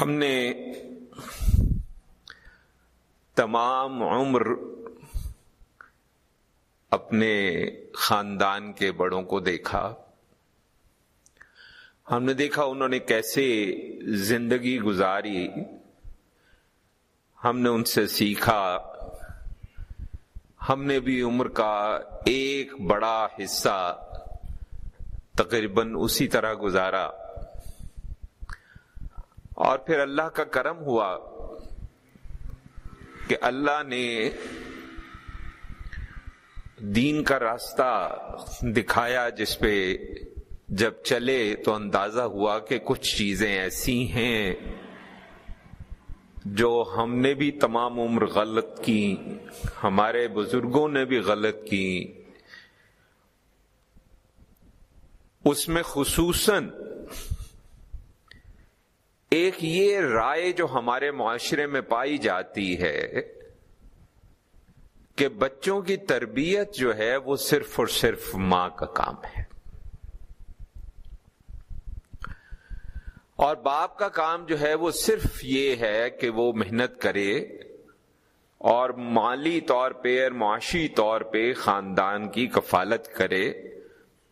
ہم نے تمام عمر اپنے خاندان کے بڑوں کو دیکھا۔ ہم نے دیکھا انہوں نے کیسے زندگی گزاری۔ ہم نے ان سے سیکھا۔ ہم نے بھی عمر کا ایک بڑا حصہ تقریباً اسی طرح گزارا۔ اور پھر اللہ کا کرم ہوا کہ اللہ نے دین کا راستہ دکھایا جس پہ جب چلے تو اندازہ ہوا کہ کچھ چیزیں ایسی ہیں جو ہم نے بھی تمام عمر غلط کی، ہمارے بزرگوں نے بھی غلط کی۔ اس میں خصوصاً ایک یہ رائے جو ہمارے معاشرے میں پائی جاتی ہے کہ بچوں کی تربیت جو ہے وہ صرف اور صرف ماں کا کام ہے۔ اور باپ کا کام جو ہے وہ صرف یہ ہے کہ وہ محنت کرے اور مالی طور پہ اور معاشی طور پہ خاندان کی کفالت کرے،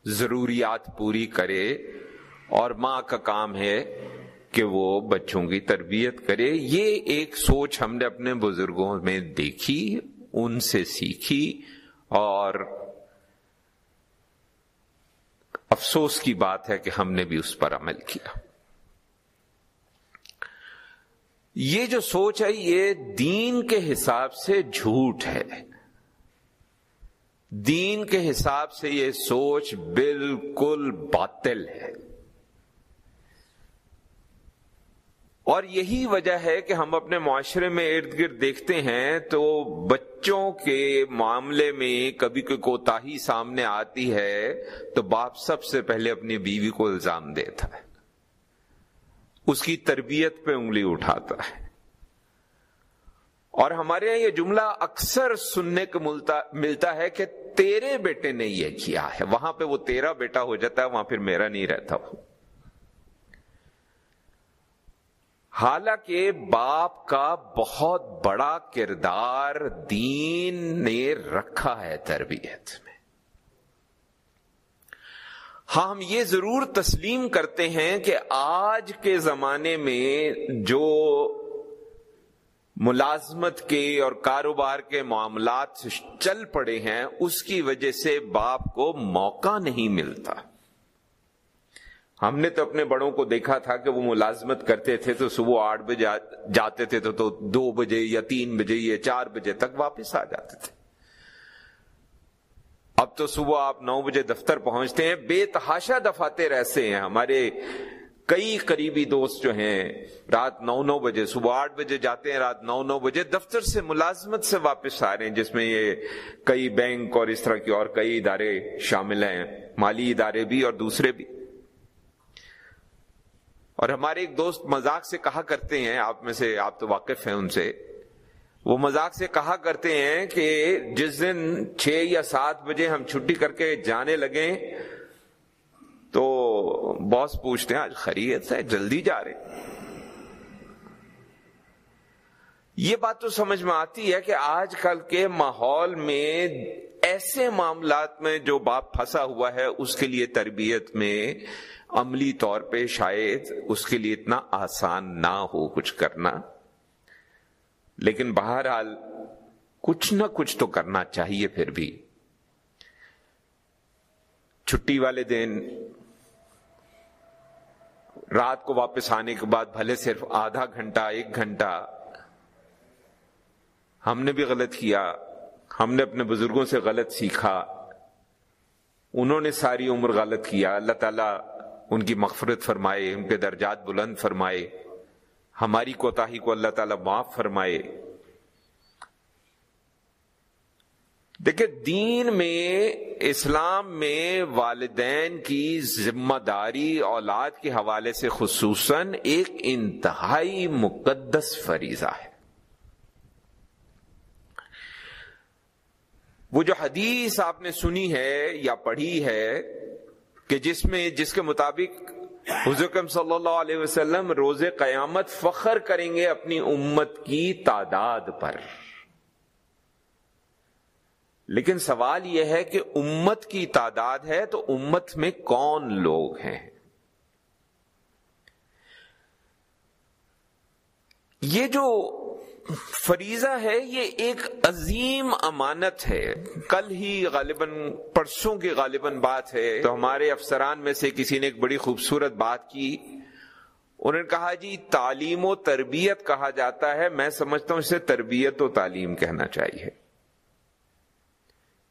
ضروریات پوری کرے اور ماں کا کام ہے۔ کہ وہ بچوں کی تربیت کرے۔ یہ ایک سوچ ہم نے اپنے بزرگوں میں دیکھی، ان سے سیکھی اور افسوس کی بات ہے کہ ہم نے بھی اس پر عمل کیا۔ یہ جو سوچ ہے، یہ دین کے حساب سے جھوٹ ہے۔ دین کے حساب سے یہ سوچ بالکل باطل ہے۔ اور یہی وجہ ہے کہ ہم اپنے معاشرے میں ارد گرد دیکھتے ہیں تو بچوں کے معاملے میں کبھی کوئی کوتا ہی سامنے آتی ہے تو باپ سب سے پہلے اپنی بیوی کو الزام دیتا ہے۔ اس کی تربیت پہ انگلی اٹھاتا ہے۔ اور ہمارے یہاں یہ جملہ اکثر سننے کو ملتا ہے کہ تیرے بیٹے نے یہ کیا ہے۔ وہاں پہ وہ تیرا بیٹا ہو جاتا ہے، وہاں پھر میرا نہیں رہتا۔ وہ حالانکہ باپ کا بہت بڑا کردار دین نے رکھا ہے تربیت میں۔ ہاں ہم یہ ضرور تسلیم کرتے ہیں کہ آج کے زمانے میں جو ملازمت کے اور کاروبار کے معاملات چل پڑے ہیں، اس کی وجہ سے باپ کو موقع نہیں ملتا۔ ہم نے تو اپنے بڑوں کو دیکھا تھا کہ وہ ملازمت کرتے تھے تو صبح آٹھ بجے جاتے تھے تو تو دو بجے یا تین بجے یا چار بجے تک واپس آ جاتے تھے۔ اب تو صبح آپ نو بجے دفتر پہنچتے ہیں، بے تحاشا دفاتے رہتے ہیں۔ ہمارے کئی قریبی دوست جو ہیں، رات نو نو بجے صبح آٹھ بجے جاتے ہیں، رات نو نو بجے دفتر سے ملازمت سے واپس آ رہے ہیں، جس میں یہ کئی بینک اور اس طرح کی اور کئی ادارے شامل ہیں، مالی ادارے بھی اور دوسرے بھی۔ اور ہمارے ایک دوست مذاق سے کہا کرتے ہیں، آپ میں سے، آپ تو واقف ہیں ان سے۔ وہ مذاق سے کہا کرتے ہیں کہ جس دن چھ یا سات بجے ہم چھٹی کر کے جانے لگے تو باس پوچھتے ہیں، آج خرید ہے؟ جلدی جا رہے۔ یہ بات تو سمجھ میں آتی ہے کہ آج کل کے ماحول میں ایسے معاملات میں جو باپ پھنسا ہوا ہے، اس کے لیے تربیت میں عملی طور پہ شاید اس کے لیے اتنا آسان نہ ہو کچھ کرنا۔ لیکن بہرحال کچھ نہ کچھ تو کرنا چاہیے پھر بھی۔ چھٹی والے دن رات کو واپس آنے کے بعد بھلے صرف آدھا گھنٹہ، ایک گھنٹہ ہم نے بھی غلط کیا۔ ہم نے اپنے بزرگوں سے غلط سیکھا۔ انہوں نے ساری عمر غلط کیا۔ اللہ تعالیٰ ان کی مغفرت فرمائے، ان کے درجات بلند فرمائے۔ ہماری کوتاہی کو اللہ تعالی معاف فرمائے۔ دیکھیں، دین میں، اسلام میں والدین کی ذمہ داری اولاد کے حوالے سے خصوصاً ایک انتہائی مقدس فریضہ ہے۔ وہ جو حدیث آپ نے سنی ہے یا پڑھی ہے کہ جس میں جس کے مطابق حضرکم صلی اللہ علیہ وسلم روز قیامت فخر کریں گے اپنی امت کی تعداد پر۔ لیکن سوال یہ ہے کہ امت کی تعداد ہے تو امت میں کون لوگ ہیں؟ یہ جو فریضہ ہے، یہ ایک عظیم امانت ہے۔ کل ہی غالباً، پرسوں کی غالباً بات ہے۔ تو ہمارے افسران میں سے کسی نے ایک بڑی خوبصورت بات کی۔ انہوں نے کہا جی تعلیم و تربیت کہا جاتا ہے۔ میں سمجھتا ہوں، اسے تربیت و تعلیم کہنا چاہیے۔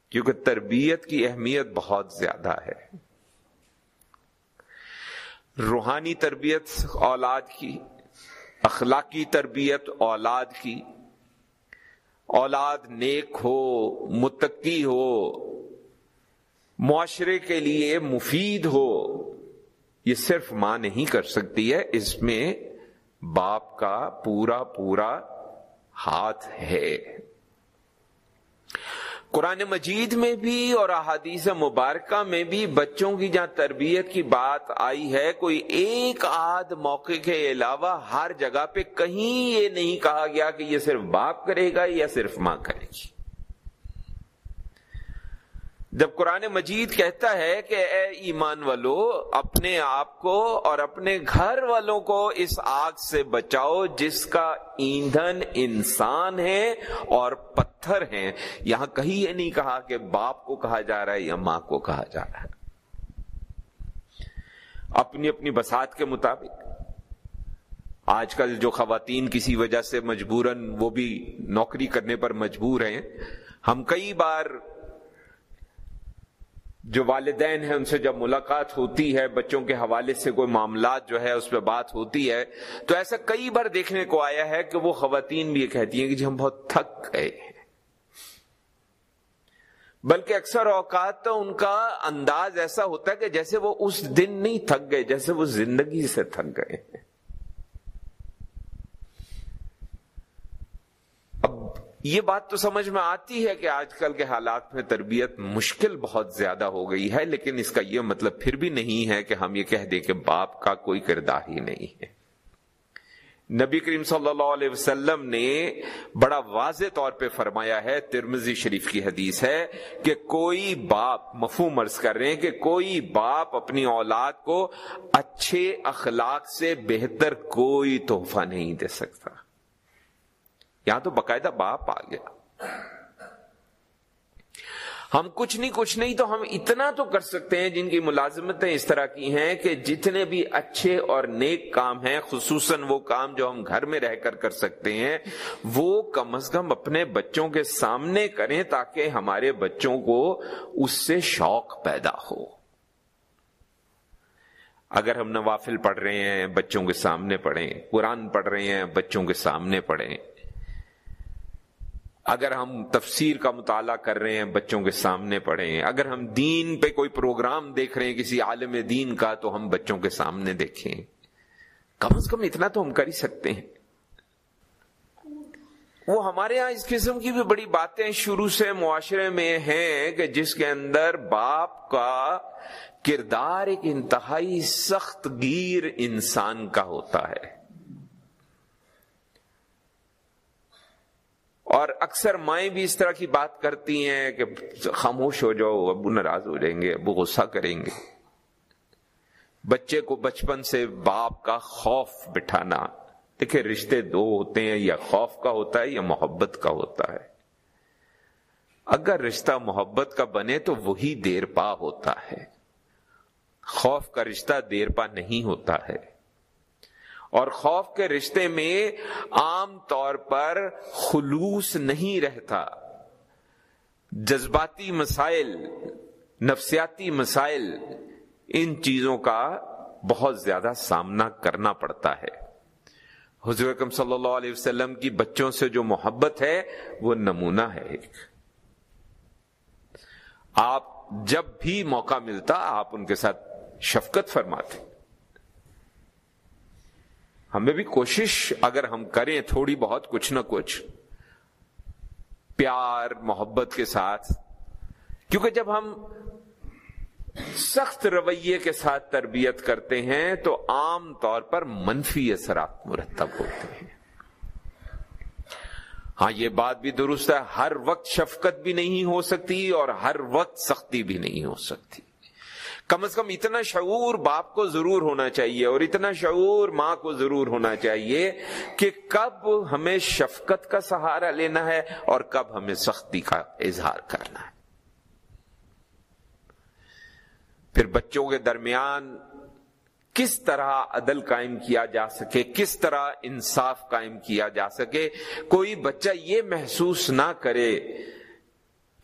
کیونکہ تربیت کی اہمیت بہت زیادہ ہے۔ روحانی تربیت، اولاد کی اخلاقی تربیت اولاد کی۔ اولاد نیک ہو، متقی ہو، معاشرے کے لیے مفید ہو، یہ صرف ماں نہیں کر سکتی ہے، اس میں باپ کا پورا پورا ہاتھ ہے۔ قرآن مجید میں بھی اور احادیث مبارکہ میں بھی بچوں کی جہاں تربیت کی بات آئی ہے، کوئی ایک آدھ موقع کے علاوہ ہر جگہ پہ کہیں یہ نہیں کہا گیا کہ یہ صرف باپ کرے گا یا صرف ماں کرے گی۔ جب قرآن مجید کہتا ہے کہ اے ایمان والو، اپنے آپ کو اور اپنے گھر والوں کو اس آگ سے بچاؤ جس کا ایندھن انسان ہے اور پتھر ہیں۔ یہاں کہیں یہ نہیں کہا کہ باپ کو کہا جا رہا ہے یا ماں کو کہا جا رہا ہے۔ اپنی اپنی بسات کے مطابق۔ آج کل جو خواتین کسی وجہ سے مجبوراً وہ بھی نوکری کرنے پر مجبور ہیں۔ ہم کئی بار جو والدین ہیں، ان سے جب ملاقات ہوتی ہے، بچوں کے حوالے سے کوئی معاملات جو ہے، اس پہ بات ہوتی ہے، تو ایسا کئی بار دیکھنے کو آیا ہے کہ وہ خواتین بھی یہ کہتی ہیں کہ جی ہم بہت تھک گئے ہیں۔ بلکہ اکثر اوقات تو ان کا انداز ایسا ہوتا ہے کہ جیسے وہ اس دن نہیں تھک گئے، جیسے وہ زندگی سے تھک گئے ہیں۔ یہ بات تو سمجھ میں آتی ہے کہ آج کل کے حالات میں تربیت مشکل بہت زیادہ ہو گئی ہے، لیکن اس کا یہ مطلب پھر بھی نہیں ہے کہ ہم یہ کہہ دیں کہ باپ کا کوئی کردار ہی نہیں ہے۔ نبی کریم صلی اللہ علیہ وسلم نے بڑا واضح طور پہ فرمایا ہے ترمزی شریف کی حدیث ہے کہ کوئی باپ، مفہوم عرض کر رہے ہیں کہ کوئی باپ اپنی اولاد کو اچھے اخلاق سے بہتر کوئی تحفہ نہیں دے سکتا۔ یہاں تو باقاعدہ باپ آ گیا۔ ہم کچھ نہیں کچھ نہیں تو ہم اتنا تو کر سکتے ہیں جن کی ملازمتیں اس طرح کی ہیں کہ جتنے بھی اچھے اور نیک کام ہیں، خصوصاً وہ کام جو ہم گھر میں رہ کر کر سکتے ہیں، وہ کم از کم اپنے بچوں کے سامنے کریں تاکہ ہمارے بچوں کو اس سے شوق پیدا ہو۔ اگر ہم نوافل پڑھ رہے ہیں، بچوں کے سامنے پڑھیں، قرآن پڑھ رہے ہیں، بچوں کے سامنے پڑھیں۔ اگر ہم تفسیر کا مطالعہ کر رہے ہیں، بچوں کے سامنے پڑھیں، اگر ہم دین پہ کوئی پروگرام دیکھ رہے ہیں، کسی عالم دین کا، تو ہم بچوں کے سامنے دیکھیں۔ کم از کم اتنا تو ہم کر ہی سکتے ہیں۔ وہ ہمارے ہاں اس قسم کی بھی بڑی باتیں شروع سے معاشرے میں ہیں کہ جس کے اندر باپ کا کردار ایک انتہائی سخت گیر انسان کا ہوتا ہے۔ اور اکثر مائیں بھی اس طرح کی بات کرتی ہیں کہ خاموش ہو جاؤ، ابو ناراض ہو جائیں گے، ابو غصہ کریں گے۔ بچے کو بچپن سے باپ کا خوف بٹھانا، دیکھیں رشتے دو ہوتے ہیں، یا خوف کا ہوتا ہے یا محبت کا ہوتا ہے۔ اگر رشتہ محبت کا بنے تو وہی دیر پا ہوتا ہے۔ خوف کا رشتہ دیر پا نہیں ہوتا ہے۔ اور خوف کے رشتے میں عام طور پر خلوص نہیں رہتا۔ جذباتی مسائل، نفسیاتی مسائل، ان چیزوں کا بہت زیادہ سامنا کرنا پڑتا ہے۔ حضور اکم صلی اللہ علیہ وسلم کی بچوں سے جو محبت ہے، وہ نمونہ ہے ایک۔ آپ جب بھی موقع ملتا، آپ ان کے ساتھ شفقت فرماتے۔ ہمیں بھی کوشش، اگر ہم کریں تھوڑی بہت، کچھ نہ کچھ۔ پیار، محبت کے ساتھ۔ کیونکہ جب ہم سخت رویے کے ساتھ تربیت کرتے ہیں، تو عام طور پر منفی اثرات مرتب ہوتے ہیں۔ ہاں یہ بات بھی درست ہے، ہر وقت شفقت بھی نہیں ہو سکتی اور ہر وقت سختی بھی نہیں ہو سکتی۔ کم از کم اتنا شعور باپ کو ضرور ہونا چاہیے اور اتنا شعور ماں کو ضرور ہونا چاہیے کہ کب ہمیں شفقت کا سہارا لینا ہے اور کب ہمیں سختی کا اظہار کرنا ہے۔ پھر بچوں کے درمیان کس طرح عدل قائم کیا جا سکے، کس طرح انصاف قائم کیا جا سکے، کوئی بچہ یہ محسوس نہ کرے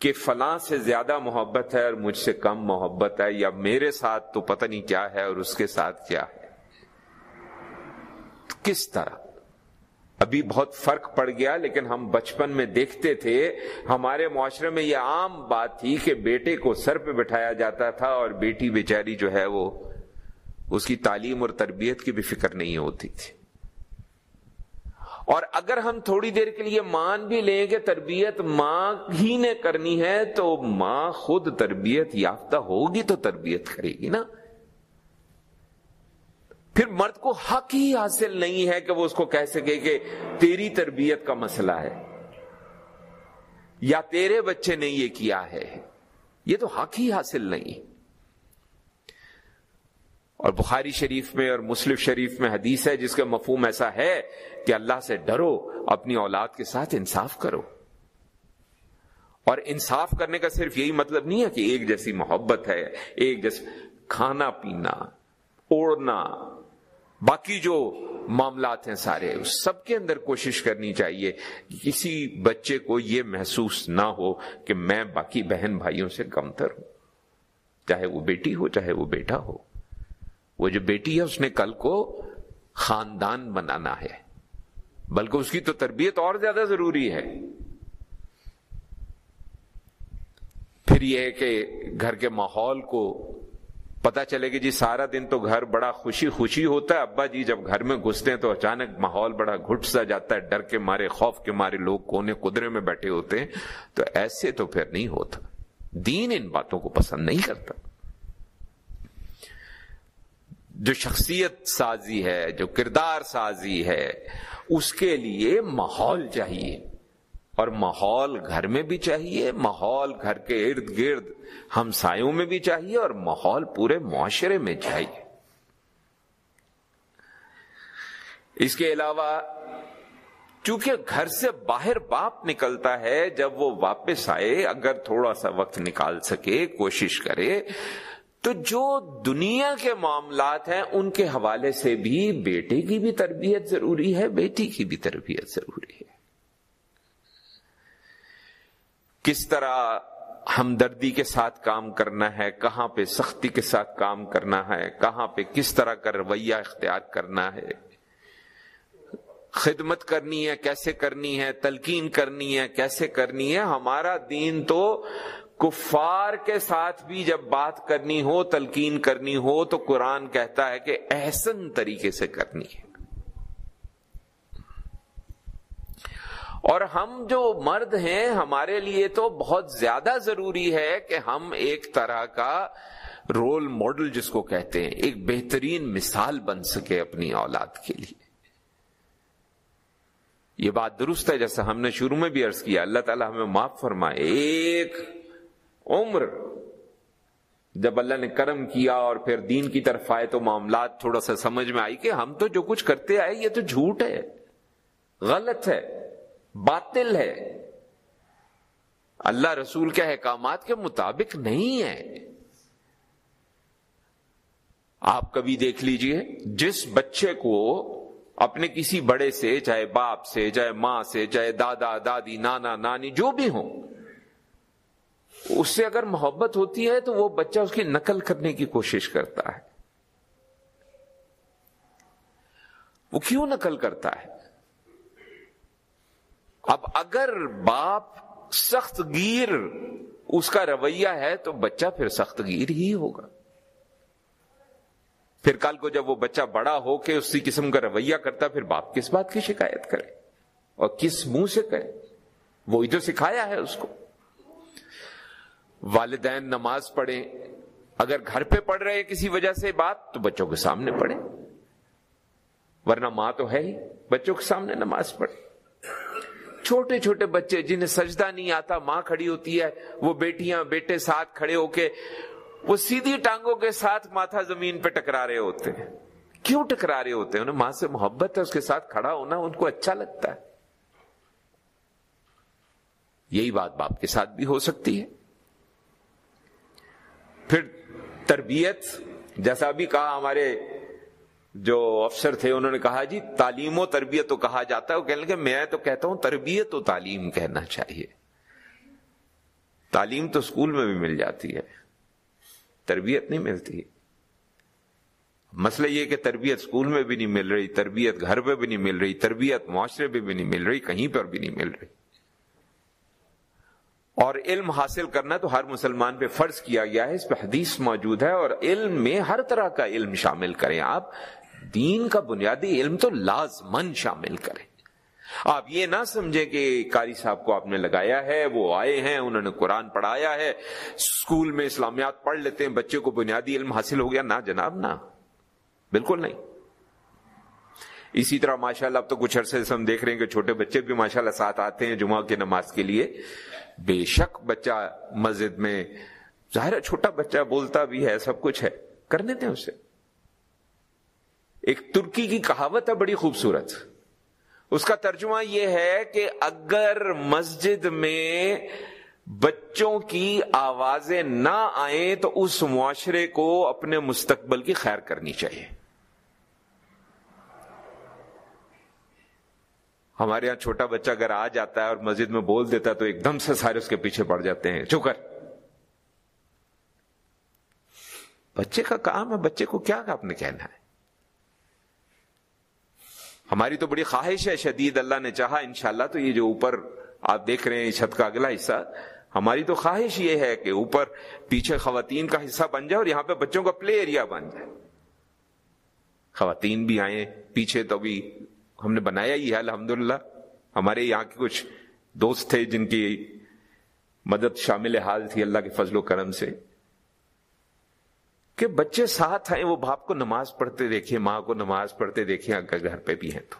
کہ فلاں سے زیادہ محبت ہے اور مجھ سے کم محبت ہے یا میرے ساتھ تو پتہ نہیں کیا ہے اور اس کے ساتھ کیا ہے؟ کس طرح؟ ابھی بہت فرق پڑ گیا لیکن ہم بچپن میں دیکھتے تھے، ہمارے معاشرے میں یہ عام بات تھی کہ بیٹے کو سر پہ بٹھایا جاتا تھا اور بیٹی بیچاری جو ہے وہ اس کی تعلیم اور تربیت کی بھی فکر نہیں ہوتی تھی۔ اور اگر ہم تھوڑی دیر کے لیے مان بھی لیں کہ تربیت ماں ہی نے کرنی ہے، تو ماں خود تربیت یافتہ ہوگی تو تربیت کرے گی نا۔ پھر مرد کو حق ہی حاصل نہیں ہے کہ وہ اس کو کہہ سکے کہ تیری تربیت کا مسئلہ ہے یا تیرے بچے نے یہ کیا ہے۔ یہ تو حق ہی حاصل نہیں۔ اور بخاری شریف میں اور مسلم شریف میں حدیث ہے جس کا مفہوم ایسا ہے کہ اللہ سے ڈرو، اپنی اولاد کے ساتھ انصاف کرو۔ اور انصاف کرنے کا صرف یہی مطلب نہیں ہے کہ ایک جیسی محبت ہے، ایک جیسے کھانا پینا، اوڑھنا، باقی جو معاملات ہیں سارے، اس سب کے اندر کوشش کرنی چاہیے کسی بچے کو یہ محسوس نہ ہو کہ میں باقی بہن بھائیوں سے کمتر ہوں، چاہے وہ بیٹی ہو، چاہے وہ بیٹا ہو۔ وہ جو بیٹی ہے اس نے کل کو خاندان بنانا ہے۔ بلکہ اس کی تو تربیت اور زیادہ ضروری ہے۔ پھر یہ ہے کہ گھر کے ماحول کو پتا چلے گی جی سارا دن تو گھر بڑا خوشی خوشی ہوتا ہے۔ ابا جی جب گھر میں گھستے ہیں تو اچانک ماحول بڑا گھٹ سا جاتا ہے، ڈر کے مارے، خوف کے مارے لوگ کونے قدرے میں بیٹھے ہوتے ہیں۔ تو ایسے تو پھر نہیں ہوتا۔ دین ان باتوں کو پسند نہیں کرتا۔ جو شخصیت سازی ہے، جو کردار سازی ہے، اس کے لیے ماحول چاہیے۔ اور ماحول گھر میں بھی چاہیے، ماحول گھر کے ارد گرد ہمسایوں میں بھی چاہیے اور ماحول پورے معاشرے میں چاہیے۔ اس کے علاوہ، چونکہ گھر سے باہر باپ نکلتا ہے، جب وہ واپس آئے، اگر تھوڑا سا وقت نکال سکے، کوشش کرے تو جو دنیا کے معاملات ہیں ان کے حوالے سے بھی بیٹے کی بھی تربیت ضروری ہے، بیٹی کی بھی تربیت ضروری ہے۔ کس طرح ہمدردی کے ساتھ کام کرنا ہے، کہاں پہ سختی کے ساتھ کام کرنا ہے، کہاں پہ کس طرح کا رویہ اختیار کرنا ہے۔ خدمت کرنی ہے، کیسے کرنی ہے، تلقین کرنی ہے، کیسے کرنی ہے، ہمارا دین تو کفار کے ساتھ بھی جب بات کرنی ہو، تلقین کرنی ہو، تو قرآن کہتا ہے کہ احسن طریقے سے کرنی ہے۔ اور ہم جو مرد ہیں، ہمارے لیے تو بہت زیادہ ضروری ہے کہ ہم ایک طرح کا رول ماڈل جس کو کہتے ہیں، ایک بہترین مثال بن سکے اپنی اولاد کے لیے۔ یہ بات درست ہے جیسے ہم نے شروع میں بھی عرض کیا، اللہ تعالیٰ ہمیں معاف فرمائے، ایک عمر۔ جب اللہ نے کرم کیا اور پھر دین کی طرف آئے تو معاملات تھوڑا سا سمجھ میں آئی کہ ہم تو جو کچھ کرتے آئے یہ تو جھوٹ ہے، غلط ہے، باطل ہے۔ اللہ رسول کے احکامات کے مطابق نہیں ہے۔ آپ کبھی دیکھ لیجیے، جس بچے کو اپنے کسی بڑے سے، چاہے باپ سے، چاہے ماں سے، چاہے دادا، دادی، نانا، نانی، جو بھی ہوں اس سے اگر محبت ہوتی ہے تو وہ بچہ اس کی نقل کرنے کی کوشش کرتا ہے۔ وہ کیوں نقل کرتا ہے؟ اب اگر باپ سخت گیر اس کا رویہ ہے تو بچہ پھر سخت گیر ہی ہوگا۔ پھر کل کو جب وہ بچہ بڑا ہو کے اسی قسم کا رویہ کرتا، پھر باپ کس بات کی شکایت کرے؟ اور کس منہ سے کرے؟ وہی تو سکھایا ہے اس کو۔ والدین نماز پڑھیں۔ اگر گھر پہ پڑھ رہے کسی وجہ سے بات، تو بچوں کے سامنے پڑھیں۔ ورنہ ماں تو ہے ہی، بچوں کے سامنے نماز پڑھے چھوٹے چھوٹے بچے جنہیں سجدہ نہیں آتا، ماں کھڑی ہوتی ہے، وہ بیٹیاں، بیٹے ساتھ کھڑے ہو کے، وہ سیدھی ٹانگوں کے ساتھ ماتھا زمین پہ ٹکرا رہے ہوتے ہیں۔ کیوں ٹکرا رہے ہوتے ہیں؟ انہیں ماں سے محبت ہے، اس کے ساتھ کھڑا ہونا، ان کو اچھا لگتا ہے۔ یہی بات باپ کے ساتھ بھی ہو سکتی ہے۔ پھر تربیت، جیسا بھی کہا ہمارے جو افسر تھے، انہوں نے کہا جی تعلیم و تربیت تو کہا جاتا ہے۔ وہ کہنے لگے، میں تو کہتا ہوں تربیت و تعلیم کہنا چاہیے۔ تعلیم تو اسکول میں بھی مل جاتی ہے۔ تربیت نہیں ملتی۔ مسئلہ یہ کہ تربیت اسکول میں بھی نہیں مل رہی، تربیت گھر پہ بھی نہیں مل رہی، تربیت معاشرے پہ بھی نہیں مل رہی، کہیں پر بھی نہیں مل رہی۔ اور علم حاصل کرنا تو ہر مسلمان پہ فرض کیا گیا ہے، اس پہ حدیث موجود ہے اور علم میں ہر طرح کا علم شامل کریں۔ آپ دین کا بنیادی علم تو لازمن شامل کریں۔ آپ یہ نہ سمجھیں کہ کاری صاحب کو آپ نے لگایا ہے، وہ آئے ہیں، انہوں نے قرآن پڑھایا ہے اسکول میں اسلامیات پڑھ لیتے ہیں، بچے کو بنیادی علم حاصل ہو گیا۔ نہ جناب، نہ۔ بالکل نہیں۔ اسی طرح ماشاء اللہ اب تو کچھ عرصے سے ہم دیکھ رہے ہیں کہ چھوٹے بچے بھی ماشاء اللہ ساتھ آتے ہیں جمعہ کی نماز کے لیے۔ بے شک بچہ مسجد میں، ظاہر چھوٹا بچہ بولتا بھی ہے، سب کچھ ہے کرنے دیں اسے۔ ایک ترکی کی کہاوت ہے بڑی خوبصورت۔ اس کا ترجمہ یہ ہے کہ اگر مسجد میں بچوں کی آوازیں نہ آئیں تو اس معاشرے کو اپنے مستقبل کی خیر کرنی چاہیے۔ ہمارے یہاں چھوٹا بچہ اگر آ جاتا ہے اور مسجد میں بول دیتا ہے تو ایک دم سے سارے اس کے پیچھے پڑ جاتے ہیں۔ چکر بچے کا کام ہے، بچے کو کیا آپ نے کہنا ہے؟ ہماری تو بڑی خواہش ہے، شدید اللہ نے چاہا، انشاءاللہ تو یہ جو اوپر آپ دیکھ رہے ہیں چھت کا اگلا حصہ، ہماری تو خواہش یہ ہے کہ اوپر پیچھے خواتین کا حصہ بن جائے اور یہاں پہ بچوں کا پلے ایریا بن جائے۔ خواتین بھی آئیں، پیچھے تو بھی ہم نے بنایا ہی ہے الحمد ہمارے یہاں کے کچھ دوست تھے جن کی مدد شامل حال تھی اللہ کے فضل و کرم سے۔ کہ بچے ساتھ آئے وہ باپ کو نماز پڑھتے دیکھیں، ماں کو نماز پڑھتے دیکھیں، اگر گھر پہ بھی ہیں تو۔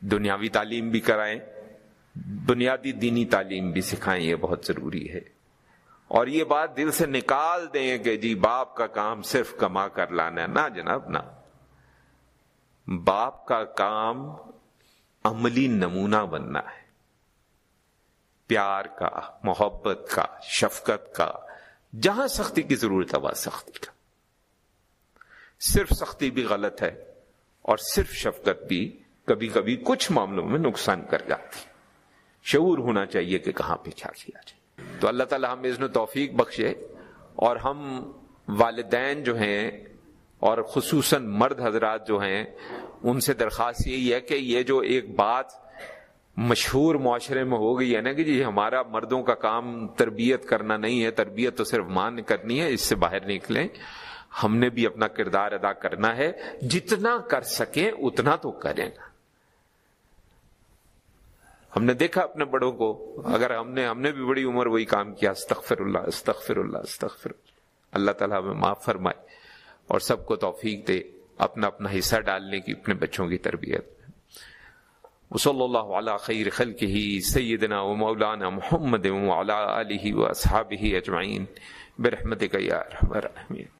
دنیاوی تعلیم بھی کرائیں، بنیادی دینی تعلیم بھی سکھائیں، یہ بہت ضروری ہے۔ اور یہ بات دل سے نکال دیں کہ جی باپ کا کام صرف کما کر لانا ہے۔ نہ جناب، نہ۔ باپ کا کام عملی نمونہ بننا ہے۔ پیار کا، محبت کا، شفقت کا، جہاں سختی کی ضرورت ہے وہاں سختی کا۔ صرف سختی بھی غلط ہے اور صرف شفقت بھی کبھی کبھی کچھ معاملوں میں نقصان کر جاتی شعور ہونا چاہیے کہ کہاں پہ کیا کیا جائے۔ تو اللہ تعالیٰ ہم اذن و توفیق بخشے اور ہم والدین جو ہیں اور خصوصاً مرد حضرات جو ہیں، ان سے درخواست یہی ہے کہ یہ جو ایک بات مشہور معاشرے میں ہو گئی ہے نا کہ جی ہمارا مردوں کا کام تربیت کرنا نہیں ہے، تربیت تو صرف ماں نے کرنی ہے، اس سے باہر نکلیں۔ ہم نے بھی اپنا کردار ادا کرنا ہے، جتنا کر سکیں اتنا تو کریں۔ گا ہم نے دیکھا اپنے بڑوں کو، اگر ہم نے ہم نے بھی بڑی عمر وہی کام کیا، استغفر اللہ استغفر اللہ استغفر اللہ تعالیٰ ہمیں معاف فرمائے۔ اور سب کو توفیق دے اپنا اپنا حصہ ڈالنے کی، اپنے بچوں کی تربیت۔ وصلی اللہ علی خیر خلقہ، سیدنا و مولانا محمد وعلی آلہ و اصحابہ اجمعین۔ برحمتک یا رحم